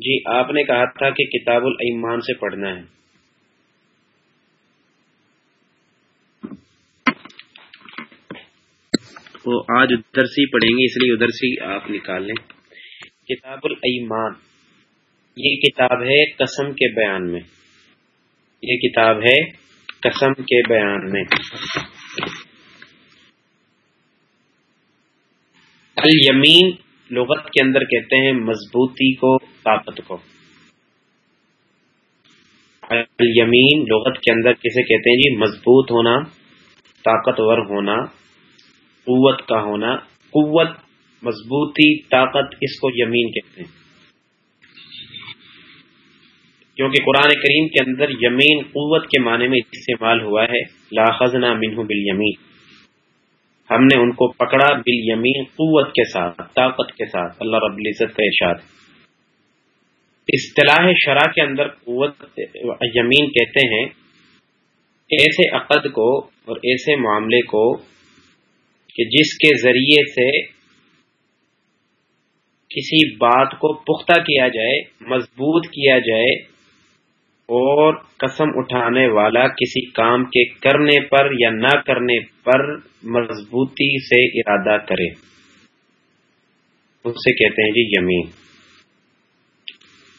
جی آپ نے کہا تھا کہ کتاب الایمان سے پڑھنا ہے۔ وہ آج ادھر سے ہی پڑھیں گے، اس لیے ادھر سے آپ نکال لیں۔ کتاب الایمان، یہ کتاب ہے قسم کے بیان میں۔ یہ کتاب ہے قسم کے بیان میں۔ الیمین لغت کے اندر کہتے ہیں مضبوطی کو، طاقت کو۔ الیمین لغت کے اندر کسے کہتے ہیں؟ جی مضبوط ہونا، طاقتور ہونا، قوت کا ہونا۔ قوت، مضبوطی، طاقت اس کو یمین کہتے ہیں۔ کیونکہ قرآن کریم کے اندر یمین قوت کے معنی میں استعمال ہوا ہے لاخذنا منہ بالیمین۔ ہم نے ان کو پکڑا بل یمین قوت کے ساتھ، طاقت کے ساتھ۔ اللہ رب العزت کا ارشاد اصطلاح شرح کے اندر قوت یمین کہتے ہیں۔ ایسے عقد کو اور ایسے معاملے کو کہ جس کے ذریعے سے کسی بات کو پختہ کیا جائے، مضبوط کیا جائے اور قسم اٹھانے والا کسی کام کے کرنے پر یا نہ کرنے پر مضبوطی سے ارادہ کرے۔ اسے کہتے ہیں جی یمین۔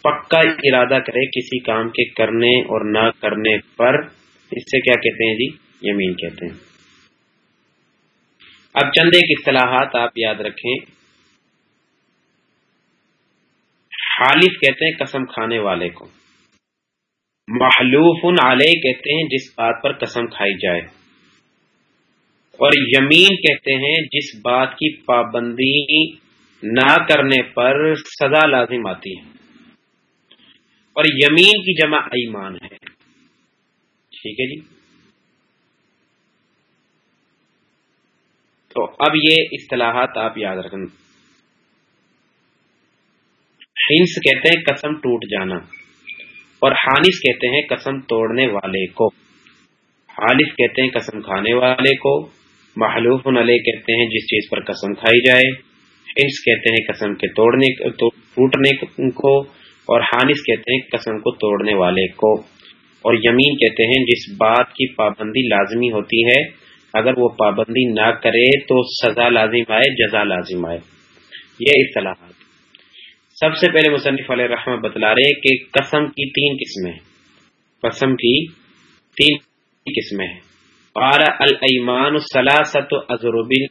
پکا ارادہ کرے کسی کام کے کرنے اور نہ کرنے پر۔ اس سے کیا کہتے ہیں جی؟ یمین کہتے ہیں۔ اب چند ایک اصطلاحات آپ یاد رکھیں۔ حالف کہتے ہیں قسم کھانے والے کو۔ محلوف علیہ کہتے ہیں جس بات پر قسم کھائی جائے۔ اور یمین کہتے ہیں جس بات کی پابندی نہ کرنے پر سزا لازم آتی ہے۔ اور یمین کی جمع ایمان ہے۔ ٹھیک ہے جی۔ تو اب یہ اصطلاحات آپ یاد رکھیں۔ ہنس کہتے ہیں قسم ٹوٹ جانا۔ اور حانس کہتے ہیں قسم توڑنے والے کو۔ حالف کہتے ہیں قسم کھانے والے کو۔ محلوف علیہ کہتے ہیں جس چیز پر قسم کھائی جائے۔ ہنس کہتے ہیں قسم کے توڑنے ٹوٹنے کو۔ اور حانس کہتے ہیں قسم کو توڑنے والے کو۔ اور یمین کہتے ہیں جس بات کی پابندی لازمی ہوتی ہے، اگر وہ پابندی نہ کرے تو سزا لازم آئے، جزا لازم آئے۔ یہ اصطلاحات۔ سب سے پہلے مصنف علیہ رحمہ بتلا رہے کہ قسم کی تین قسمیں قسم کی تین قسمیں ہیں۔ قال الایمان سلاست ازربل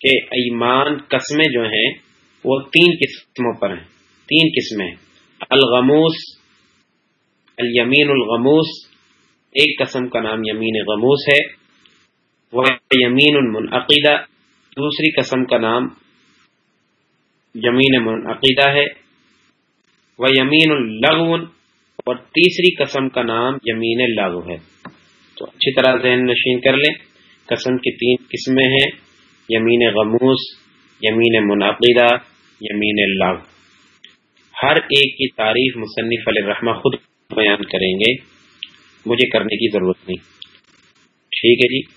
کے ایمان قسمیں جو ہیں، وہ تین قسموں پر ہیں۔ تین قسمیں الغموس، الیمین الغموس۔ ایک قسم کا نام یمین غموس ہے۔ وہ یمین المنعقیدہ دوسری قسم کا نام یمین منعقیدہ ہے وہ یمین الغون اور تیسری قسم کا نام یمین لاغو ہے۔ تو اچھی طرح ذہن نشین کر لیں، قسم کی تین قسمیں ہیں، یمین غموس، یمین منعقدہ، یمین لاغ ہر ایک کی تعریف مصنف علیہ الرحمہ خود بیان کریں گے، مجھے کرنے کی ضرورت نہیں۔ ٹھیک ہے جی۔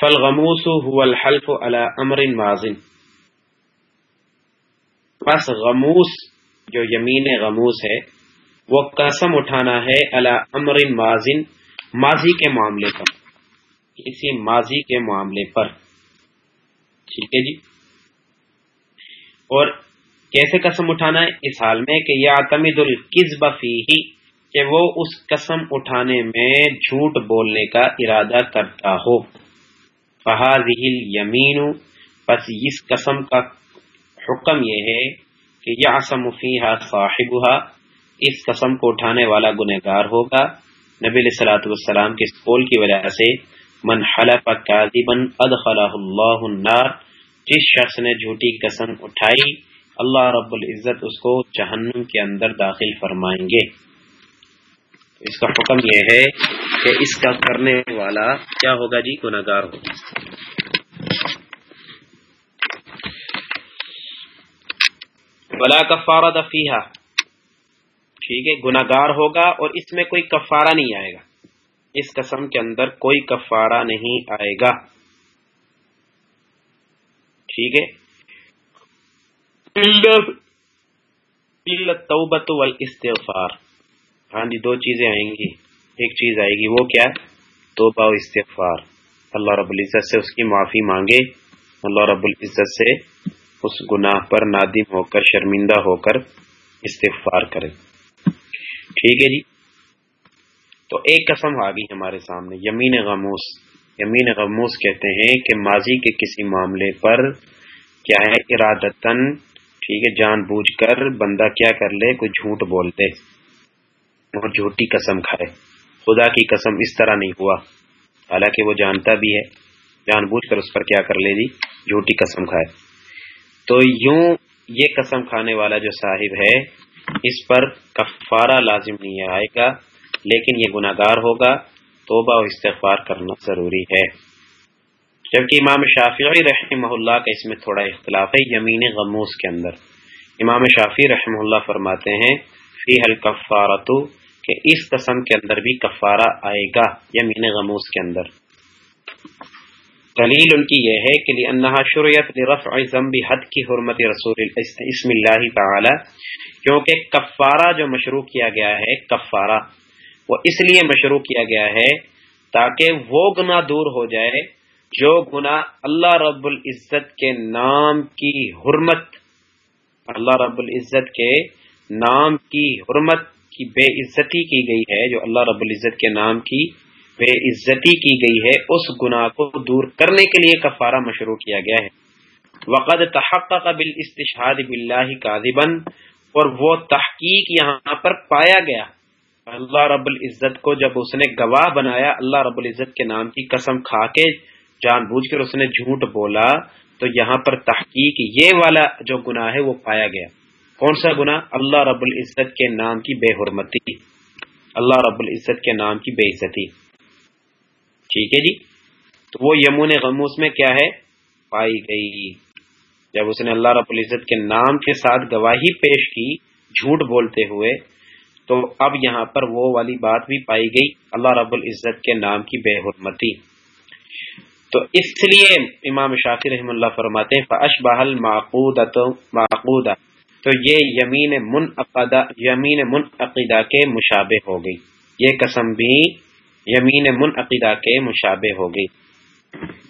فل غموس الحلف علی امر مازن بس غموس، جو یمین غموس ہے، وہ قسم اٹھانا ہے اللہ امر مازن ماضی کے معاملے پر۔ کسی ماضی کے معاملے پر۔ ٹھیک ہے جی؟ اور کیسے قسم اٹھانا ہے؟ اس حال میں کہ یا تمد القزب فی کہ وہ اس قسم اٹھانے میں جھوٹ بولنے کا ارادہ کرتا ہو۔ فہذ یمین بس اس قسم کا حکم یہ ہے کہ یہ آسم فیحا صاحب اس قسم کو اٹھانے والا گنہگار ہوگا۔ نبی علیہ السلاۃ والسلام کے قول کی وجہ سے، من حلف کاذبا ادخلہ اللہ النار، جس شخص نے جھوٹی قسم اٹھائی، اللہ رب العزت اس کو جہنم کے اندر داخل فرمائیں گے۔ اس کا حکم یہ ہے کہ اس کا کرنے والا کیا ہوگا جی؟ گناگار ہوگا۔ بلا کفارہ دفیہ ٹھیک ہے گناگار ہوگا اور اس میں کوئی کفارہ نہیں آئے گا۔ اس قسم کے اندر کوئی کفارہ نہیں آئے گا۔ ٹھیک ہے۔ توبت والاستغفار۔ ہاں جی دو چیزیں آئیں گی۔ ایک چیز آئے گی، وہ کیا توبہ و استغفار۔ اللہ رب العزت سے اس کی معافی مانگے۔ اللہ رب العزت سے اس گناہ پر نادم ہو کر، شرمندہ ہو کر استغفار کرے۔ ٹھیک ہے جی؟ تو ایک قسم آ گئی ہمارے سامنے، یمین غموس۔ یمین غموس کہتے ہیں کہ ماضی کے کسی معاملے پر کیا ہے؟ ارادتن ٹھیک ہے، جان بوجھ کر بندہ کیا کر لے؟ کوئی جھوٹ بولتے اور جھوٹی قسم کھائے۔ خدا کی قسم اس طرح نہیں ہوا۔ حالانکہ وہ جانتا بھی ہے۔ جان بوجھ کر اس پر کیا کر لے جی؟ جھوٹی قسم کھائے۔ تو یوں یہ قسم کھانے والا جو صاحب ہے، اس پر کفارہ لازم نہیں آئے گا، لیکن یہ گناگار ہوگا، توبہ و استغفار کرنا ضروری ہے۔ جبکہ امام شافی رحمہ اللہ کا اس میں تھوڑا اختلاف ہے، یمین غموس کے اندر۔ امام شافی رحمہ اللہ فرماتے ہیں، فی حل کفارتو، کہ اس قسم کے اندر بھی کفارہ آئے گا، یمین غموس کے اندر۔ دلیل ان کی یہ ہے کہ انہا شریعت لرفع ذنب حد کی حرمت رسول اسم اللہ تعالی، کیونکہ کفارہ جو مشروع کیا گیا ہے، کفارہ، وہ اس لیے مشروع کیا گیا ہے تاکہ وہ گناہ دور ہو جائے جو گنا اللہ رب العزت کے نام کی حرمت، اللہ رب العزت کے نام کی حرمت کی بے عزتی کی گئی ہے، جو اللہ رب العزت کے نام کی بے عزتی کی گئی ہے، اس گناہ کو دور کرنے کے لیے کفارہ مشروع کیا گیا ہے۔ وقد تحقق قبل استشاد بلّہ کا اور وہ تحقیق یہاں پر پایا گیا۔ اللہ رب العزت کو جب اس نے گواہ بنایا، اللہ رب العزت کے نام کی قسم کھا کے جان بوجھ کر اس نے جھوٹ بولا، تو یہاں پر تحقیق یہ والا جو گناہ ہے، وہ پایا گیا۔ کون سا گنا اللہ رب العزت کے نام کی بے حرمتی۔ اللہ رب العزت کے نام کی بے عزتی۔ ٹھیک ہے جی؟ تو وہ یمون غموس میں کیا ہے؟ پائی گئی۔ جب اس نے اللہ رب العزت کے نام کے ساتھ گواہی پیش کی، جھوٹ بولتے ہوئے، تو اب یہاں پر وہ والی بات بھی پائی گئی، اللہ رب العزت کے نام کی بے حرمتی۔ تو اس لیے امام شافی رحم اللہ فرماتے ہیں فش بحل معقود تو یہ یمین منعقدہ یمین منعقدہ کے مشابہ ہو گئی۔ یہ قسم بھی یمین منعقدہ کے مشابہ ہو گئی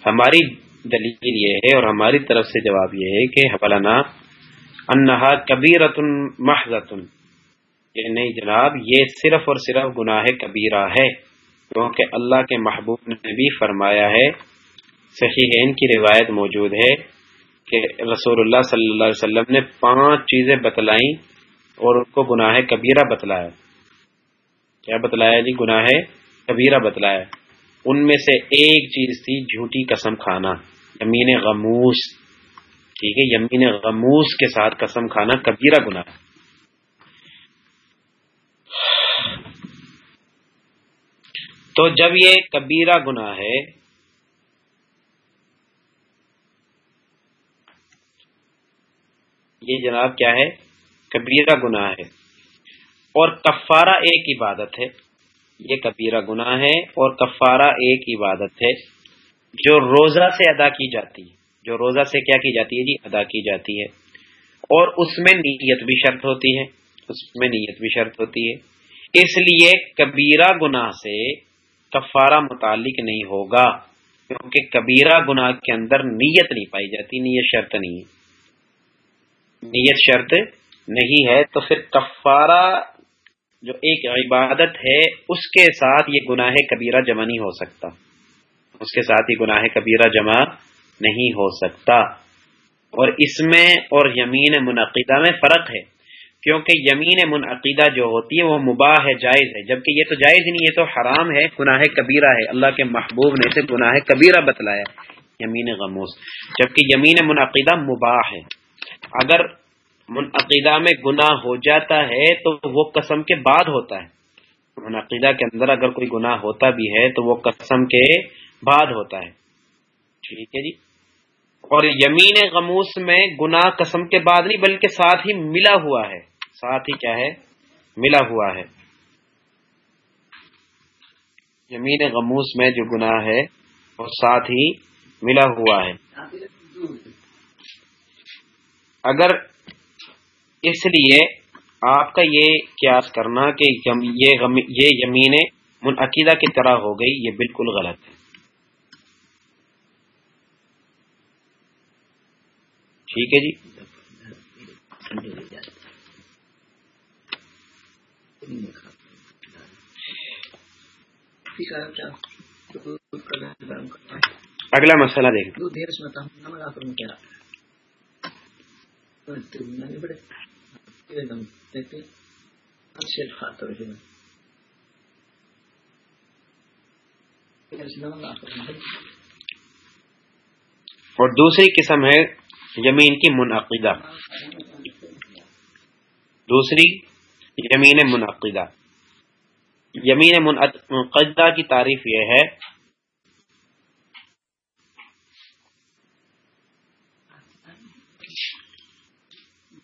ہماری دلیل یہ ہے اور ہماری طرف سے جواب یہ ہے کہ حوالانہ انہا کبیرت محضتن۔ کہ نہیں جناب، یہ صرف اور صرف گناہ کبیرہ ہے، کیونکہ اللہ کے محبوب نے بھی فرمایا ہے۔ صحیح کی روایت موجود ہے کہ رسول اللہ صلی اللہ علیہ وسلم نے پانچ چیزیں بتلائیں اور ان کو گناہ کبیرہ بتلایا۔ کیا بتلایا جی گناہ؟ کبیرہ بتلایا، ان میں سے ایک چیز تھی جھوٹی قسم کھانا، یمین غموس۔ ٹھیک ہے، یمین غموس کے ساتھ قسم کھانا کبیرہ گناہ۔ تو جب یہ کبیرہ گناہ ہے، یہ جناب کیا ہے؟ کبیرہ گناہ ہے۔ اور کفارہ ایک عبادت ہے۔ یہ کبیرہ گناہ ہے اور کفارہ ایک عبادت ہے جو روزہ سے ادا کی جاتی ہے۔ جو روزہ سے کیا کی جاتی ہے جی؟ ادا کی جاتی ہے۔ اور اس میں نیت بھی شرط ہوتی ہے۔ اس میں نیت بھی شرط ہوتی ہے۔ اس لیے کبیرہ گناہ سے کفارہ متعلق نہیں ہوگا، کیونکہ کبیرہ گناہ کے اندر نیت نہیں پائی جاتی، نیت شرط نہیں ہے۔ نیت شرط نہیں ہے تو پھر کفارہ جو ایک عبادت ہے، اس کے ساتھ یہ گناہ کبیرہ جمع نہیں ہو سکتا۔ اس کے ساتھ ہی گناہ کبیرہ جمع نہیں ہو سکتا۔ اور اس میں اور یمین منعقدہ میں فرق ہے، کیونکہ یمین منعقدہ جو ہوتی ہے، وہ مباح ہے جائز ہے۔ جبکہ یہ تو جائز نہیں، یہ تو حرام ہے، گناہ کبیرہ ہے۔ اللہ کے محبوب نے اسے گناہ کبیرہ بتلایا یمین غموس۔ جبکہ یمین منعقدہ مباح ہے۔ اگر منعقدہ میں گناہ ہو جاتا ہے تو وہ قسم کے بعد ہوتا ہے۔ منعقدہ کے اندر اگر کوئی گناہ ہوتا بھی ہے تو وہ قسم کے بعد ہوتا ہے۔ ٹھیک ہے جی۔ اور یمین غموس میں گناہ قسم کے بعد نہیں بلکہ ساتھ ہی ملا ہوا ہے۔ ساتھ ہی کیا ہے؟ ملا ہوا ہے۔ یمین غموس میں جو گناہ ہے وہ ساتھ ہی ملا ہوا ہے۔ اگر اس لیے آپ کا یہ قیاس کرنا کہ یہ یمین منعقیدہ کی طرح ہو گئی، یہ بالکل غلط ہے۔ ٹھیک ہے جی؟ اگلا مسئلہ دیکھ اور دوسری قسم ہے زمین کی منعقدہ۔ دوسری یمین منعقدہ۔ یمین منعقدہ کی تعریف یہ ہے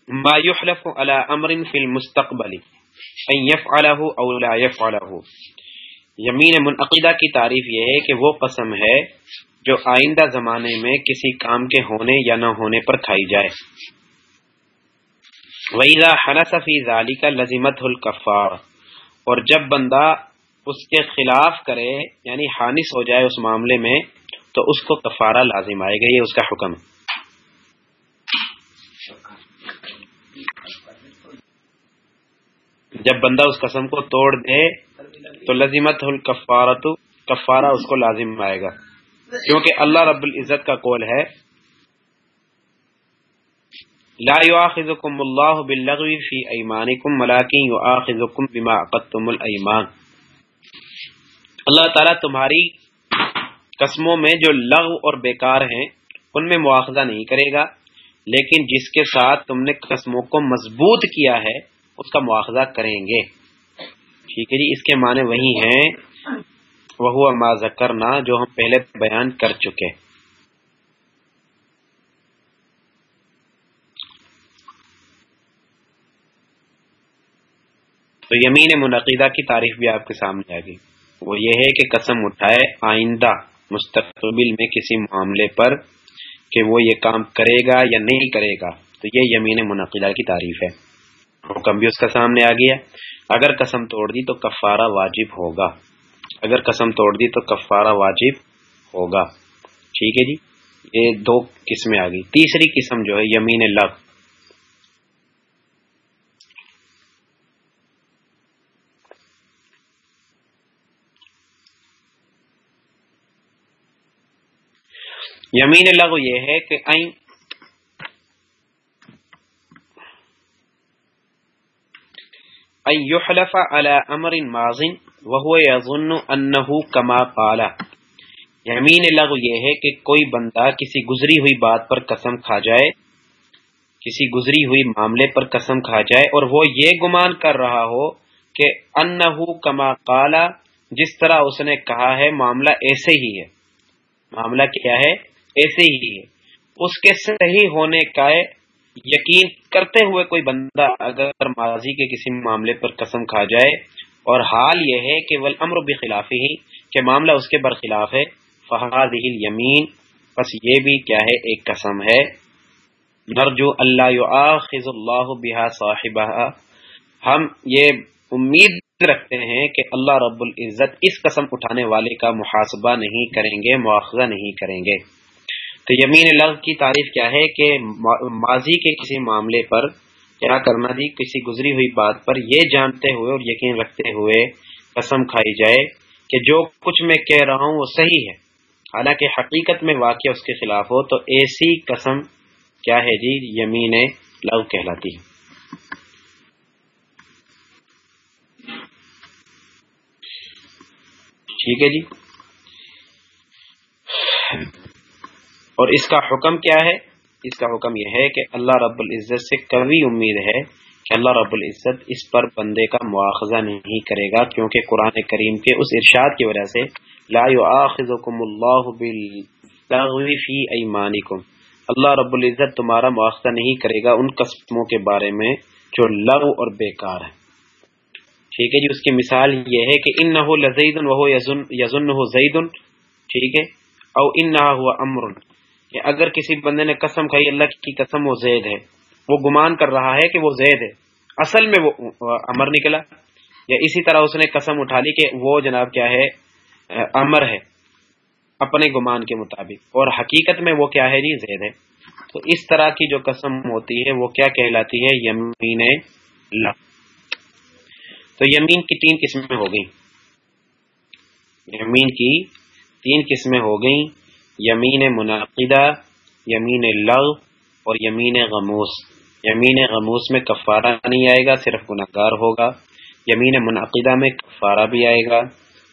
ما يحلف على امر في المستقبل ان يفعله او لا يفعله. یمین منعقدہ کی تعریف یہ ہے کہ وہ قسم ہے جو آئندہ زمانے میں کسی کام کے ہونے یا نہ ہونے پر کھائی جائے. ویزا حنصفی ظالی کا لذیمت الکفار اور جب بندہ اس کے خلاف کرے یعنی حانث ہو جائے اس معاملے میں، تو اس کو کفارہ لازم آئے گا، یہ اس کا حکم ہے۔ جب بندہ اس قسم کو توڑ دے تو لازمت الکفارت کفارہ اس کو لازم آئے گا۔ کیونکہ اللہ رب العزت کا قول ہے، لا يؤاخذكم الله باللغو في ايمانكم ولكن يؤاخذكم بما عقدتم الايمان اللہ تعالیٰ تمہاری قسموں میں جو لغو اور بیکار ہیں، ان میں مواخذہ نہیں کرے گا، لیکن جس کے ساتھ تم نے قسموں کو مضبوط کیا ہے اس کا مواخذہ کریں گے۔ ٹھیک ہے جی اس کے معنی وہی ہیں۔ وہ ما کرنا جو ہم پہلے بیان کر چکے۔ تو یمین منعقدہ کی تعریف بھی آپ کے سامنے آ گئی وہ یہ ہے کہ قسم اٹھائے آئندہ مستقبل میں کسی معاملے پر کہ وہ یہ کام کرے گا یا نہیں کرے گا۔ تو یہ یمین منعقدہ کی تعریف ہے۔ حکم بھی اس کا سامنے آ گیا اگر قسم توڑ دی تو کفارہ واجب ہوگا۔ اگر قسم توڑ دی تو کفارہ واجب ہوگا۔ ٹھیک ہے جی؟ یہ دو قسمیں آ گئی۔ تیسری قسم جو ہے، یمین لغ۔ یمین لغو یہ ہے کہ این يحلف على امر ماض وهو يظن انه كما قال. یمین لغو یہ ہے کہ کوئی بندہ کسی گزری ہوئی بات پر قسم کھا جائے، کسی گزری ہوئی معاملے پر قسم کھا جائے اور وہ یہ گمان کر رہا ہو کہ انہو کما قالا جس طرح اس نے کہا ہے، معاملہ ایسے ہی ہے۔ معاملہ کیا ہے؟ ایسے ہی ہے۔ اس کے صحیح ہونے کا یقین کرتے ہوئے کوئی بندہ اگر ماضی کے کسی معاملے پر قسم کھا جائے، اور حال یہ ہے کہ امر بخلاف ہی کہ معاملہ اس کے برخلاف ہے فہاد یمین بس یہ بھی کیا ہے، ایک قسم ہے۔ نرجو اللہ خز اللہ بحا صاحبہ ہم یہ امید رکھتے ہیں کہ اللہ رب العزت اس قسم اٹھانے والے کا محاسبہ نہیں کریں گے، مواخذہ نہیں کریں گے۔ تو یمین لغ کی تعریف کیا ہے کہ ماضی کے کسی معاملے پر کیا کرنا جی کسی گزری ہوئی بات پر یہ جانتے ہوئے اور یقین رکھتے ہوئے قسم کھائی جائے کہ جو کچھ میں کہہ رہا ہوں وہ صحیح ہے۔ حالانکہ حقیقت میں واقع اس کے خلاف ہو تو ایسی قسم کیا ہے جی یمین لغ کہلاتی ہے۔ ٹھیک ہے جی۔ اور اس کا حکم کیا ہے؟ اس کا حکم یہ ہے کہ اللہ رب العزت سے کبھی امید ہے کہ اللہ رب العزت اس پر بندے کا مواخذہ نہیں کرے گا، کیونکہ قرآن کریم کے اس ارشاد کی وجہ سے لا اللہ فی ایمانکم۔ اللہ رب العزت تمہارا مواخذہ نہیں کرے گا ان قسموں کے بارے میں جو لغو اور بیکار ہے ٹھیک ہے جی اس کی مثال یہ ہے کہ ان نہ لزید وہ یزن ہو زید ٹھیک ہے؟ او ان نہ ہوا امر کہ اگر کسی بندے نے قسم کھائی، اللہ کی قسم وہ زید ہے۔ وہ گمان کر رہا ہے کہ وہ زید ہے۔ اصل میں وہ امر نکلا۔ یا اسی طرح اس نے قسم اٹھا لی کہ وہ جناب کیا ہے؟ امر ہے۔ اپنے گمان کے مطابق۔ اور حقیقت میں وہ کیا ہے؟ جی زید ہے۔ تو اس طرح کی جو قسم ہوتی ہے، وہ کیا کہلاتی ہے؟ یمین تو یمین کی تین قسمیں ہو گئی یمین کی تین قسمیں ہو گئیں۔ یمین منعقدہ، یمین لغ اور یمین غموس۔ یمین غموس میں کفارہ نہیں آئے گا، صرف گناہ گار ہوگا۔ یمین منعقدہ میں کفارہ بھی آئے گا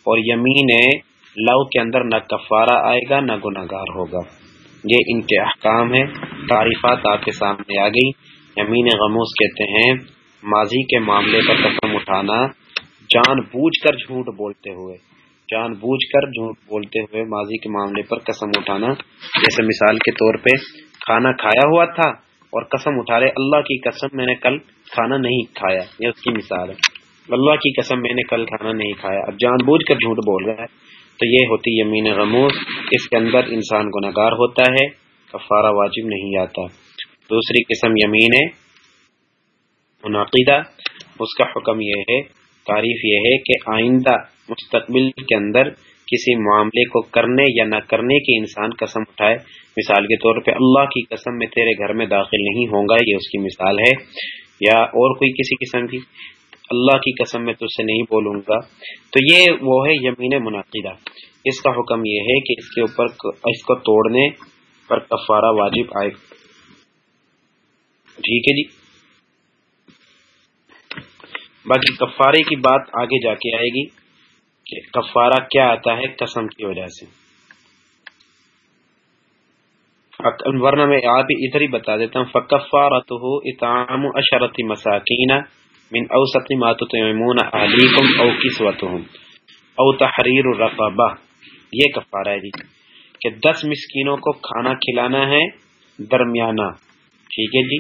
اور یمین لو کے اندر نہ کفارہ آئے گا، نہ گناہ گار ہوگا۔ یہ ان کے احکام ہیں۔ تعریفات آپ کے سامنے آ گئی۔ یمین غموس کہتے ہیں، ماضی کے معاملے پر قسم اٹھانا، جان بوجھ کر جھوٹ بولتے ہوئے۔ جان بوجھ کر جھوٹ بولتے ہوئے ماضی کے معاملے پر قسم اٹھانا، جیسے مثال کے طور پہ کھانا کھایا ہوا تھا اور قسم اٹھا رہے، اللہ کی قسم میں نے کل کھانا نہیں کھایا، یہ اس کی مثال ہے۔ اللہ کی قسم میں نے کل کھانا نہیں کھایا۔ اب جان بوجھ کر جھوٹ بول رہا ہے، تو یہ ہوتی یمین غموس اس کے اندر انسان گناگار ہوتا ہے، کفارہ واجب نہیں آتا۔ دوسری قسم یمین منعقدہ، اس کا حکم یہ ہے، تعریف یہ ہے کہ آئندہ مستقبل کے اندر کسی معاملے کو کرنے یا نہ کرنے کی انسان قسم اٹھائے۔ مثال کے طور پہ اللہ کی قسم میں تیرے گھر میں داخل نہیں ہوں گا، یہ اس کی مثال ہے۔ یا اور کوئی کسی قسم کی۔ اللہ کی قسم میں تجھ سے نہیں بولوں گا۔ تو یہ وہ ہے یمین منعقدہ۔ اس کا حکم یہ ہے کہ اس کے اوپر اس کو توڑنے پر کفارہ واجب آئے۔ ٹھیک ہے جی۔ باقی کفارے کی بات آگے جا کے آئے گی۔ کہ کفارہ کیا آتا ہے قسم کی وجہ سے۔ ورنہ میں آپ ادھر ہی بتا دیتا ہوں فکفارت ہو اتام اشرت مساکین من اوسط ما تطعمون اهلیکم او کسوتهم او تحریر الرقبہ یہ کفارہ ہے جی کہ دس مسکینوں کو کھانا کھلانا ہے درمیانہ۔ ٹھیک ہے جی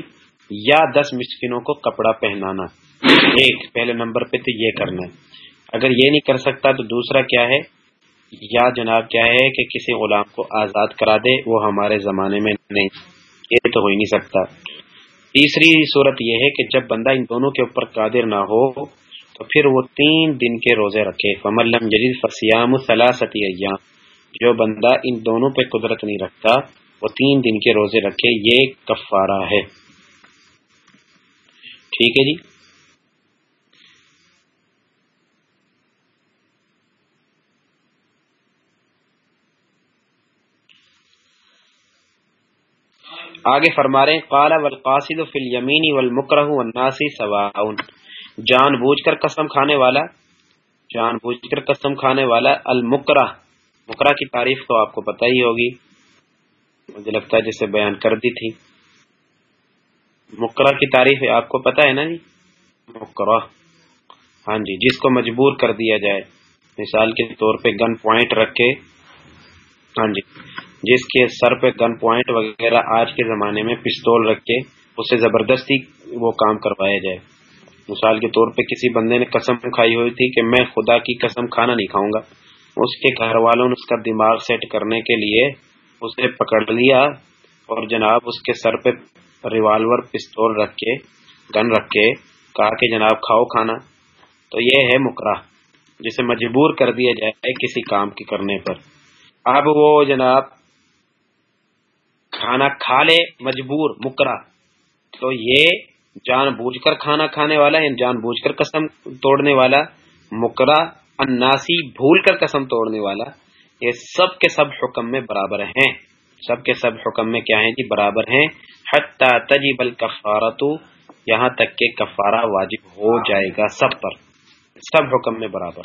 یا دس مسکینوں کو کپڑا پہنانا۔ ایک، پہلے نمبر پہ تو یہ کرنا ہے۔ اگر یہ نہیں کر سکتا تو دوسرا کیا ہے؟ یا جناب کیا ہے کہ کسی غلام کو آزاد کرا دے، وہ ہمارے زمانے میں نہیں۔ یہ تو ہو ہی نہیں سکتا۔ تیسری صورت یہ ہے کہ جب بندہ ان دونوں کے اوپر قادر نہ ہو، تو پھر وہ تین دن کے روزے رکھے۔ فملم جدید فسیام سلاستی ایام۔ جو بندہ ان دونوں پہ قدرت نہیں رکھتا، وہ تین دن کے روزے رکھے۔ یہ کفارہ ہے۔ ٹھیک ہے جی؟ آگے فرما رہے کالا والقاصد فی الیمین والمکرہ والناسی سواؤن جان بوجھ کر قسم کھانے والا، جان بوجھ کر قسم کھانے والا المکرہ۔ مکرہ کی تعریف تو آپ کو پتہ ہی ہوگی۔ مجھے لگتا ہے جسے بیان کر دی تھی۔ مکرہ کی تعریف آپ کو پتہ ہے نا جی؟ مکرہ۔ ہاں جی جس کو مجبور کر دیا جائے۔ مثال کے طور پہ گن پوائنٹ رکھ کے ہاں جی جس کے سر پہ گن پوائنٹ وغیرہ آج کے زمانے میں پستول رکھ کے اسے زبردستی وہ کام کروایا جائے۔ مثال کے طور پہ کسی بندے نے قسم کھائی ہوئی تھی کہ میں خدا کی قسم کھانا نہیں کھاؤں گا۔ اس کے گھر والوں نے اس کا دماغ سیٹ کرنے کے لیے اسے پکڑ لیا اور جناب اس کے سر پہ ریوالور پستول رکھ کے گن رکھ کے کہا کہ جناب کھاؤ کھانا۔ تو یہ ہے مکرا جسے مجبور کر دیا جائے کسی کام کے کرنے پر۔ اب وہ جناب کھانا کھا لے، مجبور مکرا تو یہ جان بوجھ کر کھانا کھانے والا یا جان بوجھ کر قسم توڑنے والا مکرا اناسی بھول کر قسم توڑنے والا، یہ سب کے سب حکم میں برابر ہیں۔ سب کے سب حکم میں کیا ہیں جی؟ برابر ہیں۔ حتی تجیب الکفارتو، یہاں تک کہ کفارہ واجب ہو جائے گا سب پر۔ سب حکم میں برابر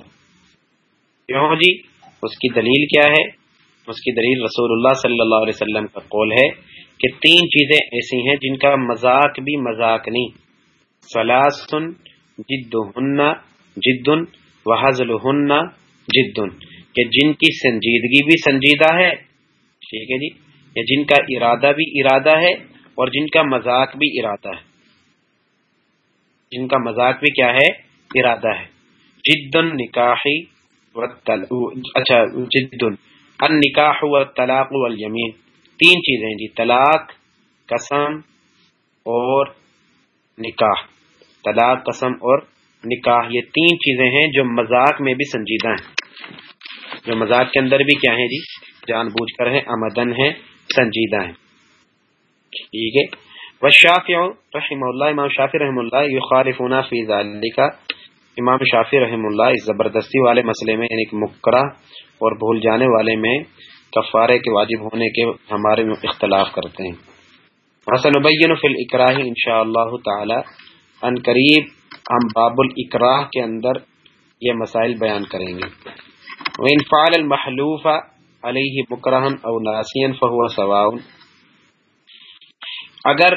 کیوں جی؟ اس کی دلیل کیا ہے؟ اس کی دلیل رسول اللہ صلی اللہ علیہ وسلم کا قول ہے کہ تین چیزیں ایسی ہیں جن کا مذاق بھی مذاق نہیں۔ سلاسن جد ہن جدن و حضل جدن۔ کہ جن کی سنجیدگی بھی سنجیدہ ہے، ٹھیک ہے جی؟ یا جن کا ارادہ بھی ارادہ ہے اور جن کا مذاق بھی ارادہ ہے۔ جن کا مذاق بھی کیا ہے؟ ارادہ ہے۔ جدن نکاحی اچھا جدن۔ ان نکاح و طلاق والیمین۔ تین چیزیں جی طلاق، قسم اور نکاح۔ طلاق، قسم اور نکاح، یہ تین چیزیں ہیں جو مذاق میں بھی سنجیدہ ہیں۔ جو مذاق کے اندر بھی کیا ہیں جی؟ جان بوجھ کر ہیں امدن ہیں، سنجیدہ ہیں۔ ٹھیک ہے۔ شافی رحم اللہ، امام شافی رحم اللہ خارفون فی کا امام شافی رحم اللہ، اس زبردستی والے مسئلے میں یعنی مکرہ اور بھول جانے والے میں کفارے کے واجب ہونے کے ہمارے میں اختلاف کرتے ہیں۔ حسن ابین فی الکراہ ان شاء اللہ تعالی، ان قریب ہم باب الاکراہ کے اندر یہ مسائل بیان کریں گے۔ انفال المحلوف علیہ مکرہن او ناسین فہو سواؤن اگر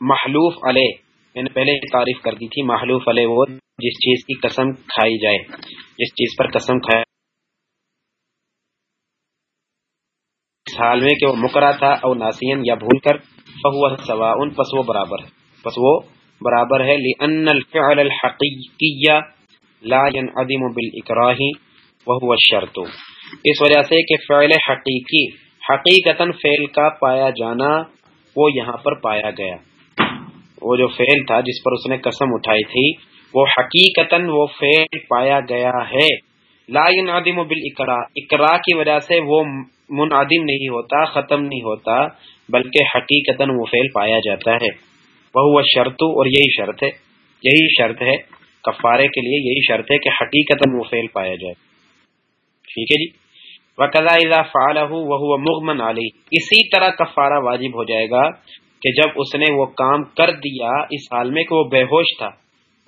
محلوف علیہ، میں نے پہلے تعریف کر دی تھی، محلوف علیہ وہ جس چیز کی قسم کھائی جائے، جس چیز پر قسم کھایا اس حال میں کہ وہ مکرا تھا او ناسین یا بھول کر فہو سوا ان پس وہ برابر ہے۔ پس وہ برابر ہے۔ لأن الفعل الحقیقی لا ينعدم بالاکراہ وهو الشرط۔ اس وجہ سے کہ فعل حقیقی، حقیقتا فعل کا پایا جانا وہ یہاں پر پایا گیا۔ وہ جو فعل تھا جس پر اس نے قسم اٹھائی تھی، وہ حقیقتا وہ فعل پایا گیا ہے۔ لا ينعدم بالاقرا اقرا کی وجہ سے وہ منعدم نہیں ہوتا، ختم نہیں ہوتا، بلکہ حقیقتا وہ فعل پایا جاتا ہے۔ وہ شرط اور یہی شرط ہے۔ یہی شرط ہے کفارے کے لیے، یہی شرط ہے کہ حقیقتا وہ فعل پایا جائے۔ ٹھیک ہے جی؟ وقضا اذا فعله وهو مغمن علی اسی طرح کفارہ واجب ہو جائے گا کہ جب اس نے وہ کام کر دیا اس حال میں کہ وہ بے ہوش تھا،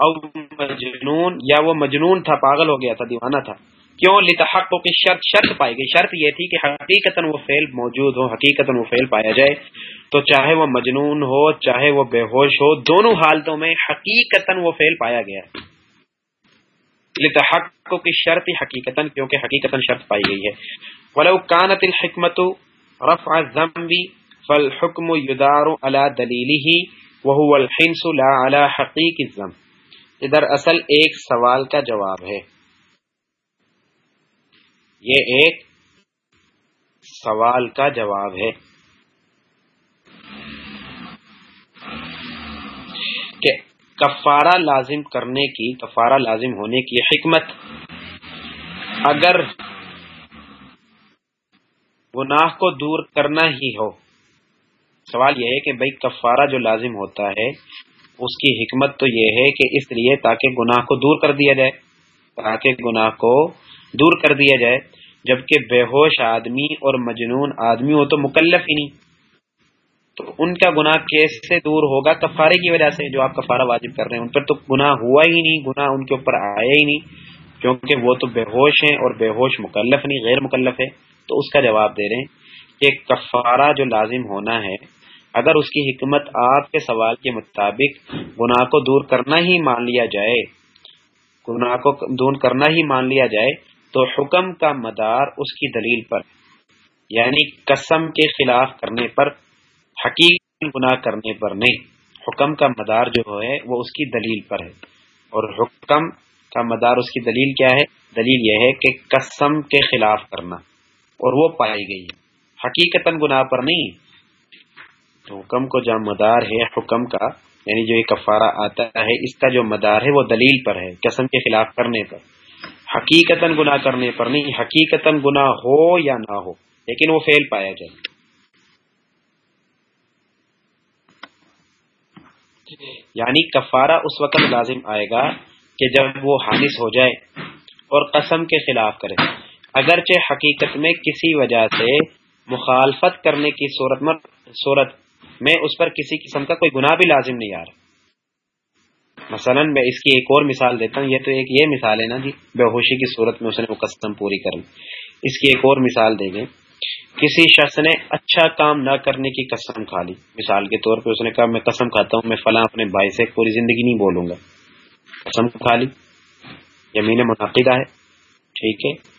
او مجنون، یا وہ مجنون تھا، پاگل ہو گیا تھا، دیوانہ تھا۔ کیوں؟ لتحقق کی شرط شرط پائی گئی۔ شرط یہ تھی کہ حقیقتا وہ فعل موجود ہو، حقیقتا وہ فعل پایا جائے۔ تو چاہے وہ مجنون ہو، چاہے وہ بے ہوش ہو، دونوں حالتوں میں حقیقتا وہ فعل پایا گیا۔ لتحقق کی شرط حقیقتا، کیونکہ حقیقتا شرط پائی گئی ہے۔ ولو كانت الحکمت رفع الذنب فالحکم يدار على دلیله وهو الحنس لا على حقیق الذنب۔ ادھر اصل ایک سوال کا جواب ہے۔ یہ ایک سوال کا جواب ہے کہ کفارہ لازم کرنے کی، کفارہ لازم ہونے کی حکمت اگر گناہ کو دور کرنا ہی ہو، سوال یہ ہے کہ بھائی کفارہ جو لازم ہوتا ہے، اس کی حکمت تو یہ ہے کہ اس لیے تاکہ گناہ کو دور کر دیا جائے، تاکہ گناہ کو دور کر دیا جائے، جبکہ بے ہوش آدمی اور مجنون آدمی ہو تو مکلف ہی نہیں۔ تو ان کا گناہ کیسے دور ہوگا؟ کفارے کی وجہ سے جو آپ کفارہ واجب کر رہے ہیں، ان پر تو گناہ ہوا ہی نہیں، گناہ ان کے اوپر آیا ہی نہیں، کیونکہ وہ تو بے ہوش ہیں اور بے ہوش مکلف نہیں، غیر مکلف ہے تو اس کا جواب دے رہے ہیں کہ کفارہ جو لازم ہونا ہے، اگر اس کی حکمت آپ کے سوال کے مطابق گناہ کو دور کرنا ہی مان لیا جائے، گناہ کو دور کرنا ہی مان لیا جائے تو حکم کا مدار اس کی دلیل پر یعنی قسم کے خلاف کرنے پر حقیق گناہ کرنے پر نہیں۔ حکم کا مدار جو ہے، وہ اس کی دلیل پر ہے۔ اور حکم کا مدار اس کی دلیل کیا ہے؟ دلیل یہ ہے کہ قسم کے خلاف کرنا۔ اور وہ پائی گئی ہے۔ حقیقت گناہ پر نہیں تو حکم کو جو مدار ہے، حکم کا یعنی جو یہ کفارہ آتا ہے، اس کا جو مدار ہے، وہ دلیل پر ہے، قسم کے خلاف کرنے پر۔ حقیقت گناہ کرنے پر نہیں حقیقت گناہ ہو یا نہ ہو، لیکن وہ فیل پایا جائے۔ یعنی کفارہ اس وقت لازم آئے گا کہ جب وہ حانث ہو جائے اور قسم کے خلاف کرے۔ اگرچہ حقیقت میں کسی وجہ سے مخالفت کرنے کی صورت میں صورت میں اس پر کسی قسم کا کوئی گناہ بھی لازم نہیں آ رہا۔ مثلا میں اس کی ایک اور مثال دیتا ہوں، یہ تو ایک یہ مثال ہے نا جی بے ہوشی کی صورت میں اس نے وہ قسم پوری کر لی اس کی ایک اور مثال دے گئے کسی شخص نے اچھا کام نہ کرنے کی قسم کھا لی۔ مثال کے طور پہ اس نے کہا، میں قسم کھاتا ہوں، میں فلاں اپنے بھائی سے پوری زندگی نہیں بولوں گا۔ قسم کھا لی۔ یمین منعقدہ ہے۔ ٹھیک ہے۔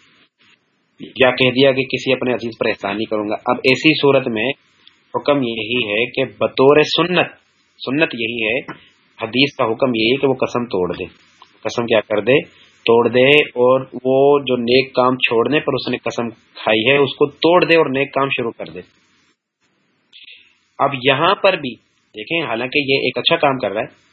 یا کہہ دیا کہ کسی اپنے عزیز پر احسان نہیں کروں گا۔ اب ایسی صورت میں حکم یہی ہے کہ بطور سنت سنت یہی ہے حدیث کا حکم یہی ہے کہ وہ قسم توڑ دے۔ قسم کیا کر دے؟ توڑ دے اور وہ جو نیک کام چھوڑنے پر اس نے قسم کھائی ہے، اس کو توڑ دے اور نیک کام شروع کر دے۔ اب یہاں پر بھی دیکھیں، حالانکہ یہ ایک اچھا کام کر رہا ہے۔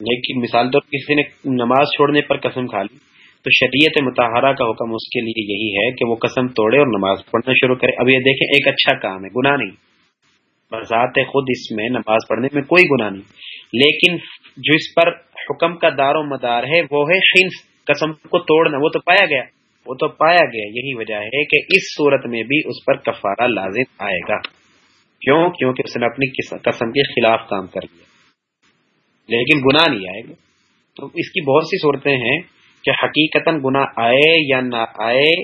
لیکن مثال طور کسی نے نماز چھوڑنے پر قسم کھا لی، تو شریعت متحرہ کا حکم اس کے لیے یہی ہے کہ وہ قسم توڑے اور نماز پڑھنا شروع کرے۔ اب یہ دیکھیں، ایک اچھا کام ہے، گناہ نہیں۔ بذات خود اس میں نماز پڑھنے میں کوئی گناہ نہیں۔ لیکن جو اس پر حکم کا دار و مدار ہے، وہ ہے قسم کو توڑنا، وہ تو پایا گیا۔ وہ تو پایا گیا، یہی وجہ ہے کہ اس صورت میں بھی اس پر کفارہ لازم آئے گا۔ کیوں؟ کیونکہ اس نے اپنی قسم کے خلاف کام کر لیا۔ لیکن گناہ نہیں آئے گا۔ تو اس کی بہت سی صورتیں ہیں کہ حقیقت گناہ آئے یا نہ آئے،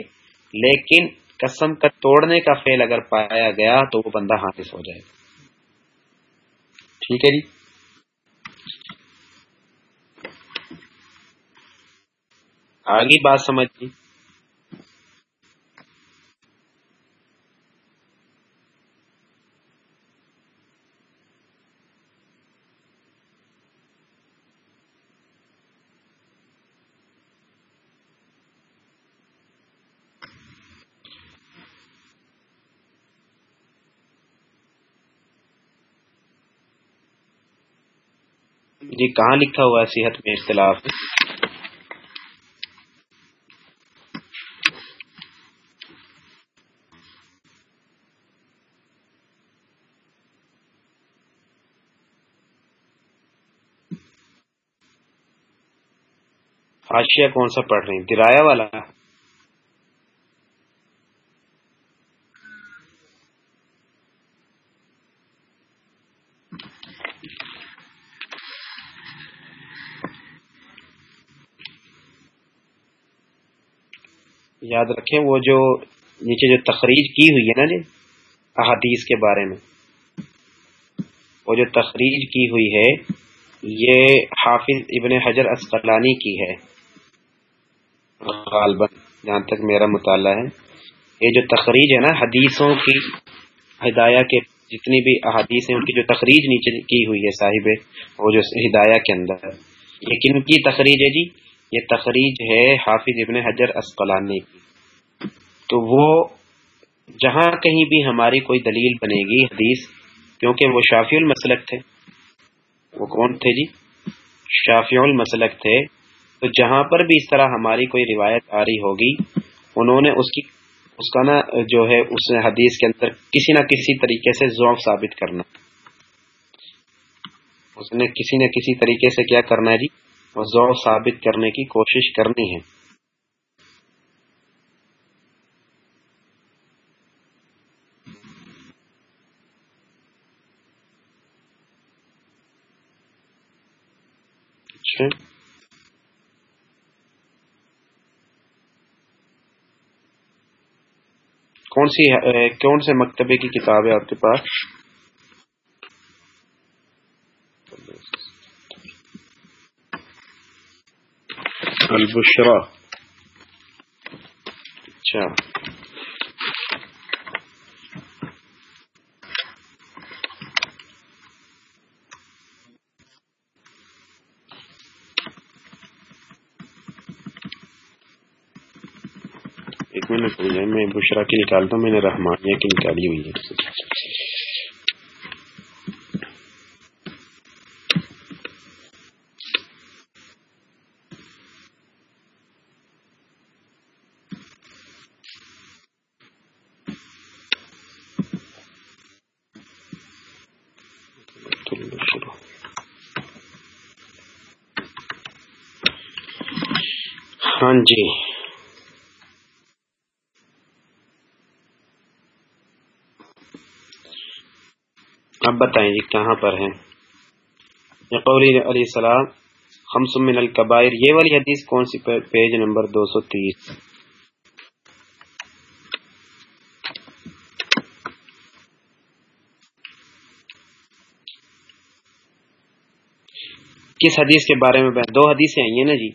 لیکن قسم کا توڑنے کا فیل اگر پایا گیا تو وہ بندہ حافظ ہو جائے گا۔ ٹھیک ہے جی؟ آگے بات سمجھ گئی جی کہاں لکھا ہوا ہے صحت میں اختلاف؟ حاشیہ کون سا پڑھ رہے ہیں؟ درایا والا؟ یاد رکھیں، وہ جو نیچے جو تخریج کی ہوئی ہے نا جی احادیث کے بارے میں، وہ جو تخریج کی ہوئی ہے، یہ حافظ ابن حجر اسقلانی کی ہے۔ غالباً جہاں تک میرا مطالعہ ہے، یہ جو تخریج ہے نا، حدیثوں کی ہدایہ کے، جتنی بھی احادیث ہیں، ان کی جو تخریج نیچے کی ہوئی ہے صاحب، وہ جو ہدایہ کے اندر یہ کن کی تخریج ہے جی؟ یہ تخریج ہے حافظ ابن حجر اسقلانی کی۔ تو وہ جہاں کہیں بھی ہماری کوئی دلیل بنے گی حدیث، کیونکہ وہ شافی المسلک تھے۔ وہ کون تھے جی؟ شافی المسلک تھے۔ تو جہاں پر بھی اس طرح ہماری کوئی روایت آ رہی ہوگی، انہوں نے اس کی، اس کا نا جو ہے، اس حدیث کے اندر کسی نہ کسی طریقے سے ذوق ثابت کرنا۔ اس نے کسی نہ کسی طریقے سے کیا کرنا ہے جی؟ وہ ذوق ثابت کرنے کی کوشش کرنی ہے۔ اچھا۔ کون سی کون سے مکتبے کی کتاب ہے آپ کے پاس؟ البشرا۔ اچھا ایک منٹ میں بشرا کی نکالتا ہوں میں نے رحمانیہ کی نکالی ہوئی ہے۔ ہاں جی۔ اب بتائیں جی کہاں پر ہیں۔ قولی علیہ السلام، خمس من القبائر یہ والی حدیث کون سی پیج نمبر دو سو تیس؟ کس حدیث کے بارے میں دو حدیثیں آئی ہیں نا جی۔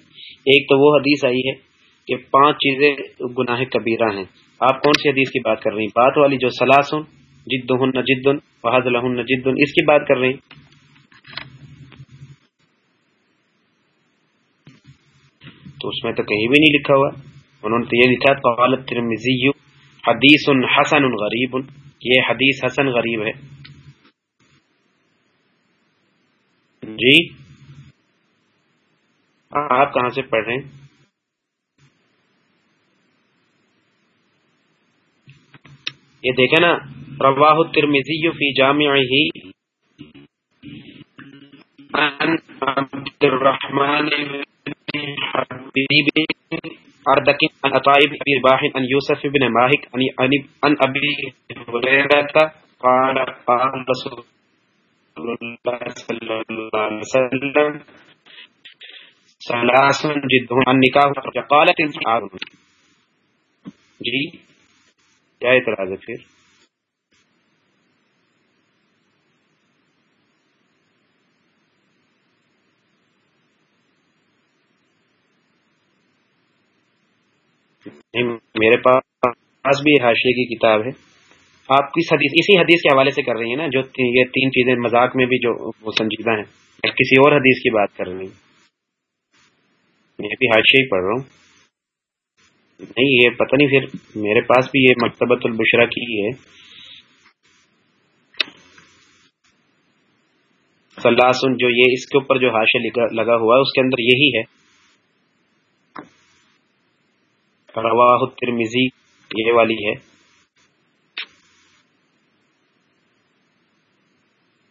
ایک تو وہ حدیث آئی ہے کہ پانچ چیزیں گناہ کبیرہ ہیں۔ آپ کون سی حدیث کی بات کر رہی ہیں؟ بات والی جو سلاسن جد ہن جد وحد الحن جد اس کی بات کر رہی ہیں۔ تو اس میں تو کہیں بھی نہیں لکھا ہوا۔ انہوں نے تو یہ لکھا قالت ترمزی حدیث حسن غریب۔ یہ حدیث حسن غریب ہے۔ جی؟ آپ کہاں سے پڑھ رہے ہیں؟ یہ دیکھیں نا رواہ الترمذی فی جامعہ عن عبد الرحمن بن حبیب اردک عن عطائب ابی رباح عن یوسف بن ماہک عن ابی حریرہ قال قال رسول اللہ صلی اللہ علیہ وسلم سلاسن جدہن عن نکاح قالت جی کیا اعتراض ہے پھر۔ میرے پاس بھی حاشیے کی کتاب ہے۔ آپ کس حدیث، اسی حدیث کے حوالے سے کر رہی ہیں نا، جو یہ تین چیزیں مذاق میں بھی جو وہ سنجیدہ ہیں۔ کسی اور حدیث کی بات کر رہی ہیں میں بھی حاشیہ ہی پڑھ رہا ہوں۔ نہیں، یہ پتہ نہیں، پھر میرے پاس بھی یہ مکتبت البشرا کی ہے۔ سلاسن جو یہ اس کے اوپر جو حاشیہ لگا ہوا ہے، اس کے اندر یہی ہے۔ رواہ ترمیزی یہ والی ہے۔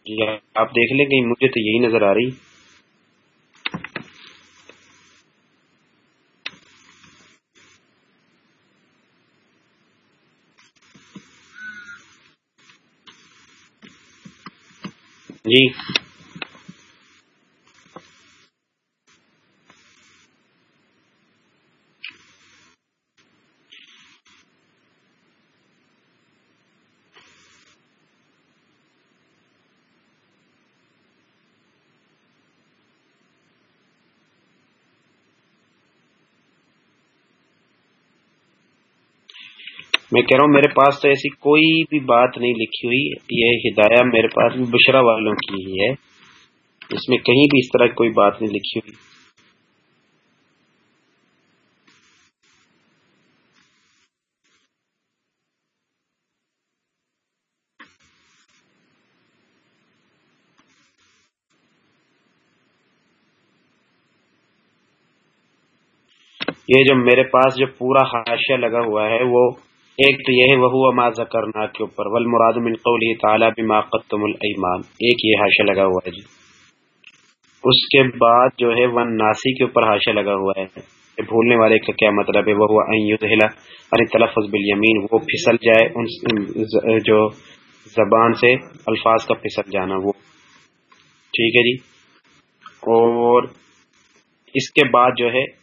جی آپ دیکھ لیں گے مجھے تو یہی نظر آ رہی۔ جی۔ میں کہہ رہا ہوں میرے پاس تو ایسی کوئی بھی بات نہیں لکھی ہوئی، یہ ہدایہ میرے پاس بشرا والوں کی ہی ہے۔ اس میں کہیں بھی اس طرح کوئی بات نہیں لکھی ہوئی۔ یہ جو میرے پاس جو پورا حاشیہ لگا ہوا ہے، وہ ایک تو یہ ہے وہ ما ذکرنا کے اوپر، والمراد من قوله تعالی بما قدتم الایمان ایک یہ حاشیہ لگا ہوا ہے جی۔ اس کے بعد جو ہے ون ناسی کے اوپر حاشیہ لگا ہوا ہے۔ بھولنے والے کا کیا مطلب ہے؟ وہ ان یذہلا ان تلفظ بالیمین وہ پھسل جائے ان جو زبان سے الفاظ کا پھسل جانا، وہ۔ ٹھیک ہے جی۔ اور اس کے بعد جو ہے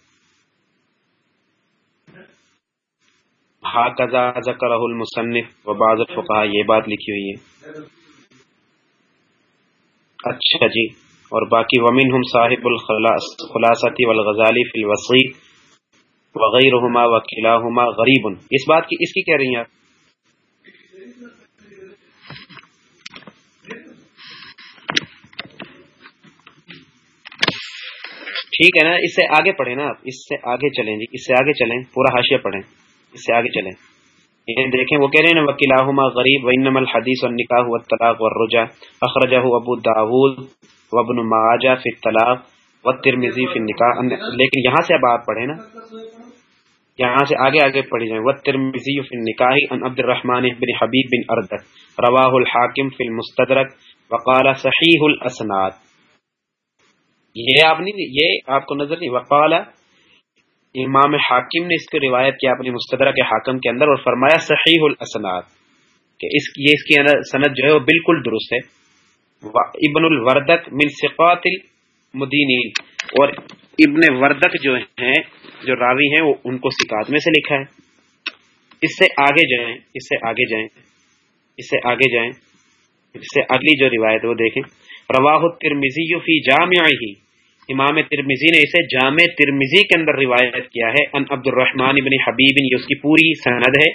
ذکر المصنف و بعض الفقہ یہ بات لکھی ہوئی ہے۔ اچھا جی اور باقی ومن ہم صاحب الخلاصتی والغزالی فی الوسیع وغیرہما وکلاہما غریب اس بات کی، اس کی کہہ رہی ہیں آپ؟ ٹھیک ہے نا، اس سے آگے پڑھیں نا آپ۔ اس سے آگے چلیں جی اس سے آگے چلیں، پورا حاشیہ پڑھیں۔ اس سے آگے چلیں۔ یہ دیکھیں، وہ کہہ رہے ہیں وکیلاہما غریب وانما الحدیث والنکاح والطلاق والرجع اخرجہ ابو داود وابن ماجہ فی الطلاق والترمذی فی النکاح لیکن یہاں سے اب آپ پڑھیں نا۔ یہاں سے آگے آگے پڑھی جائیں۔ والترمذی فی النکاح ان عبد الرحمن بن حبیب بن اردت رواہ الحاکم فی المستدرک وقال صحیح الاسناد یہ آپ نہیں، یہ آپ کو نظر نہیں۔ وقال امام حاکم نے اس کو روایت کیا اپنی مستدرہ کے حاکم کے اندر اور فرمایا صحیح الاسناد، کہ اس یہ اس کی سند جو ہے وہ بالکل درست ہے۔ ابن الوردک من صفات المدینین۔ اور ابن وردک جو ہیں، جو راوی ہیں، وہ ان کو سکات میں سے لکھا ہے۔ اس سے آگے جائیں، اس سے آگے جائیں، اس سے آگے جائیں۔ اس سے اگلی جو روایت وہ دیکھیں۔ رواہ الترمذی فی جامعہ۔ ہی امام ترمیزی نے اسے جامع ترمیزی کے اندر روایت کیا ہے۔ ان عبد الرحمن بن حبیب یہ اس کی پوری سند ہے۔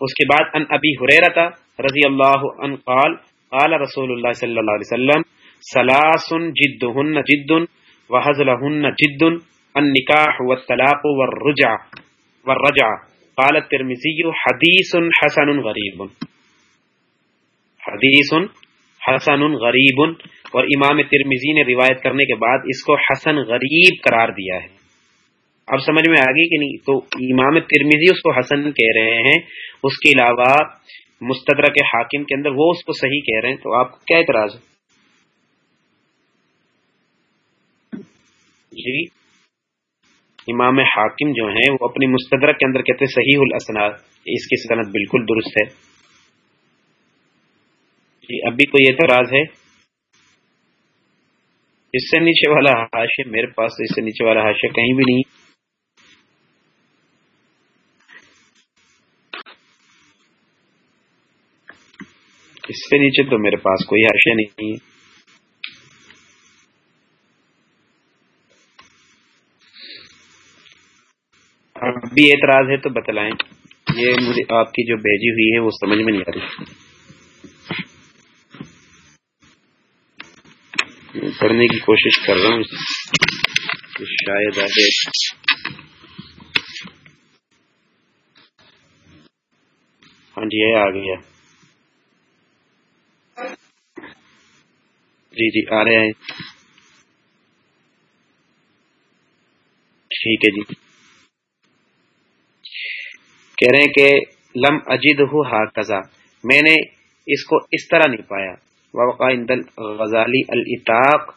اس کے بعد ان ابی حریرتا رضی اللہ ان قال قال رسول اللہ صلی اللہ علیہ وسلم سلاس جدہن جد وحزلہن جد النکاح والطلاق والرجع والرجع قال الترمذی حدیث حسن غریب حدیث حسن غریب۔ اور امام ترمیزی نے روایت کرنے کے بعد اس کو حسن غریب قرار دیا ہے۔ اب سمجھ میں آ گئی کہ نہیں؟ تو امام ترمیزی اس کو حسن کہہ رہے ہیں، اس کے علاوہ مستدرک کے حاکم کے اندر وہ اس کو صحیح کہہ رہے ہیں، تو آپ کو کیا اعتراض ہے؟ جی امام حاکم جو ہیں، وہ اپنی مستدرک کے اندر کہتے ہیں صحیح الاسناد، اس کی صنعت بالکل درست ہے۔ جی ابھی کوئی اعتراض ہے؟ اس سے نیچے والا حاشیہ میرے پاس اس سے نیچے والا حاشیہ کہیں بھی نہیں۔ اس سے نیچے تو میرے پاس کوئی حاشیہ نہیں۔ ہے ابھی اعتراض ہے تو بتلائیں۔ یہ مجھے آپ کی جو بھیجی ہوئی ہے وہ سمجھ میں نہیں آ رہی۔ پڑھنے کی کوشش کر رہا ہوں۔ شاید آگے ہاں جی آ گیا جی جی آ رہے ہیں۔ ٹھیک ہے جی۔ کہہ رہے ہیں کہ لم اجد ہو ہا کزا میں نے اس کو اس طرح نہیں پایا۔ وقع غزالی الطاق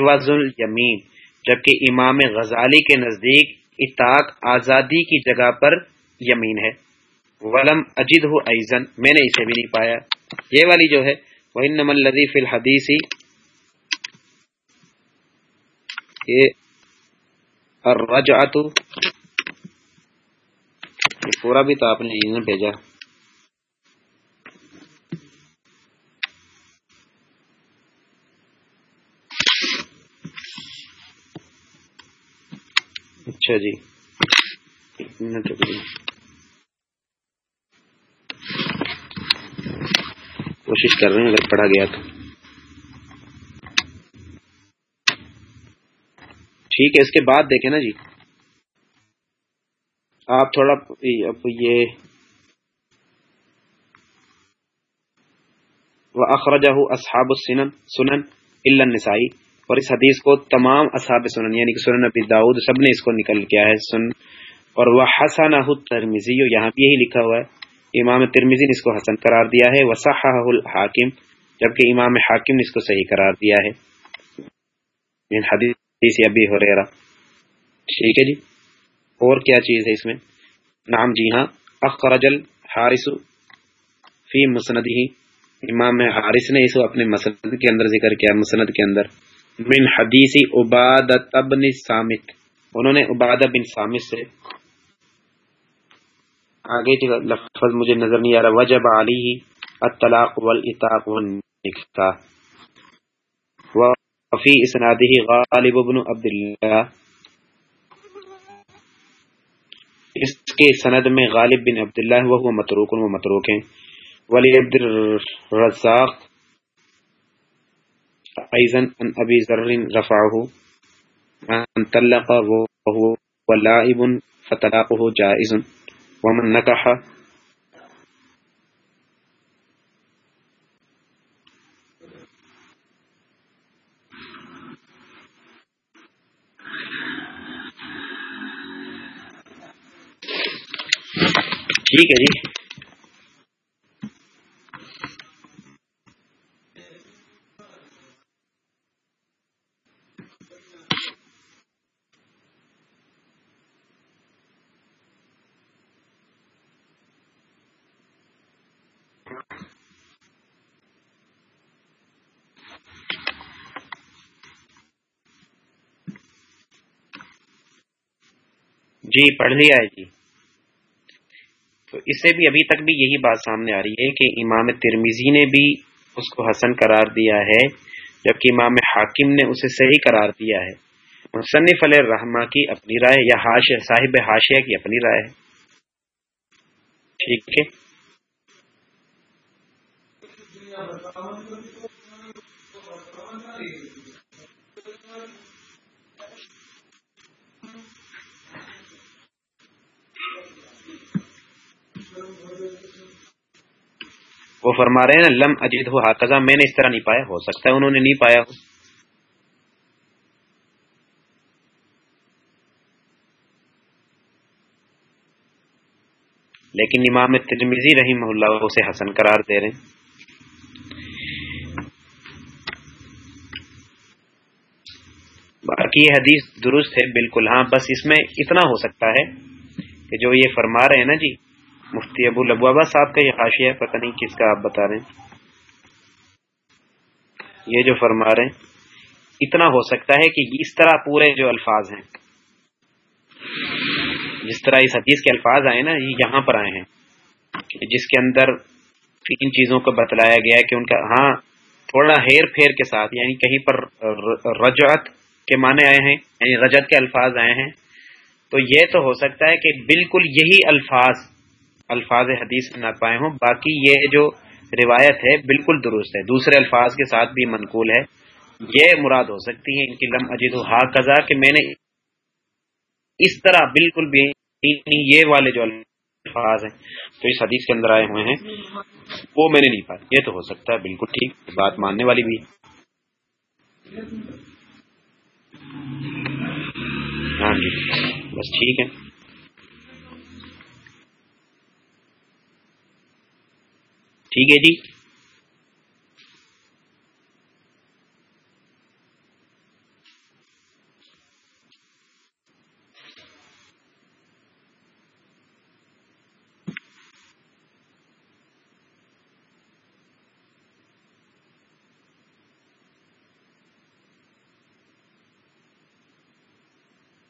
عوض الیمین، جبکہ امام غزالی کے نزدیک اطاق آزادی کی جگہ پر یمین ہے۔ ولم اجد ہو ایزن میں نے اسے بھی نہیں پایا۔ یہ والی جو ہے، وَإِنَّمَا الَّذِي فِي الْحَدِيثِ، یہ الرجعت پورا بھی تو آپ نے بھیجا۔ اچھا جی۔ کوشش کر رہے ہیں، اگر پڑھا گیا تو۔ ٹھیک ہے، اس کے بعد دیکھیں نا جی۔ آپ تھوڑا یہ اخرجہ اصحاب السنن سنن النسائی اور اس حدیث کو تمام اصحاب سنن یعنی کہ سنن ابی داؤد، سب نے اس کو نکل کیا ہے سن۔ اور وہ حسن ترمیزی یہاں بھی یہی لکھا ہوا ہے، امام ترمیزی نے اس کو حسن قرار دیا ہے وسح الحاکم، جبکہ امام حاکم نے اس کو صحیح قرار دیا ہے۔ حدیث ابھی ہو رہا ٹھیک ہے جی۔ اور کیا چیز ہے اس میں؟ نام جی ہاں۔ اخرج الحارث فی مسند ہی امام حارث نے اس کو اپنے مسند کے اندر ذکر کیا، مسند کے اندر۔ من حدیث عبادت بن سامت۔ انہوں نے عبادہ بن سامت سے آگے لفظ مجھے نظر نہیں آ رہا۔ وجب علی الطلاق والاطاق والنکاح۔ وفي اسناده غالب بن عبد الله اس کے سند میں غالب بن عبد الله وهو متروک و متروک ہیں۔ ولی عبد الرزاق ايضا ان ابي ذر رفعه ان طلق وهو لائب فطلاقه جائز، ومن نکح ٹھیک ہے جی۔ جی پڑھ لیا ہے جی۔ تو اس سے بھی ابھی تک بھی یہی بات سامنے آ رہی ہے کہ امام ترمیزی نے بھی اس کو حسن قرار دیا ہے، جبکہ امام حاکم نے اسے صحیح قرار دیا ہے۔ مصنف علیہ رحمہ کی اپنی رائے یا صاحب حاشیہ کی اپنی رائے ہے۔ ٹھیک ہے۔ وہ فرما رہے ہیں لم اجد ہو ہاکزا میں نے اس طرح نہیں پایا، ہو سکتا ہے انہوں نے نہیں پایا ہو۔ لیکن امام ترمیزی رحیم اللہ اسے حسن قرار دے رہے ہیں۔ باقی یہ حدیث درست ہے، بالکل ہاں بس اس میں اتنا ہو سکتا ہے کہ جو یہ فرما رہے ہیں نا جی مفتی ابو لبوابا صاحب کا یہ حاشیہ ہے، پتہ نہیں کس کا آپ بتا رہے ہیں۔ یہ جو فرما رہے ہیں، اتنا ہو سکتا ہے کہ اس طرح پورے جو الفاظ ہیں، جس طرح اس حدیث کے الفاظ آئے نا، یہ یہاں پر آئے ہیں۔ جس کے اندر ان چیزوں کو بتلایا گیا ہے کہ ان کا ہاں تھوڑا ہیر پھیر کے ساتھ یعنی کہیں پر رجعت کے معنی آئے ہیں یعنی رجت کے الفاظ آئے ہیں۔ تو یہ تو ہو سکتا ہے کہ بالکل یہی الفاظ الفاظ حدیث نہ پائے ہوں۔ باقی یہ جو روایت ہے بالکل درست ہے۔ دوسرے الفاظ کے ساتھ بھی منقول ہے۔ یہ مراد ہو سکتی ہے ان کی لم اجید ہا قزا کہ میں نے اس طرح بالکل بھی یہ والے جو الفاظ ہیں تو اس حدیث کے اندر آئے ہوئے ہیں، وہ میں نے نہیں پایا یہ تو ہو سکتا ہے، بالکل ٹھیک۔ بات ماننے والی بھی۔ ہاں جی بس ٹھیک ہے۔ ٹھیک ہے جی۔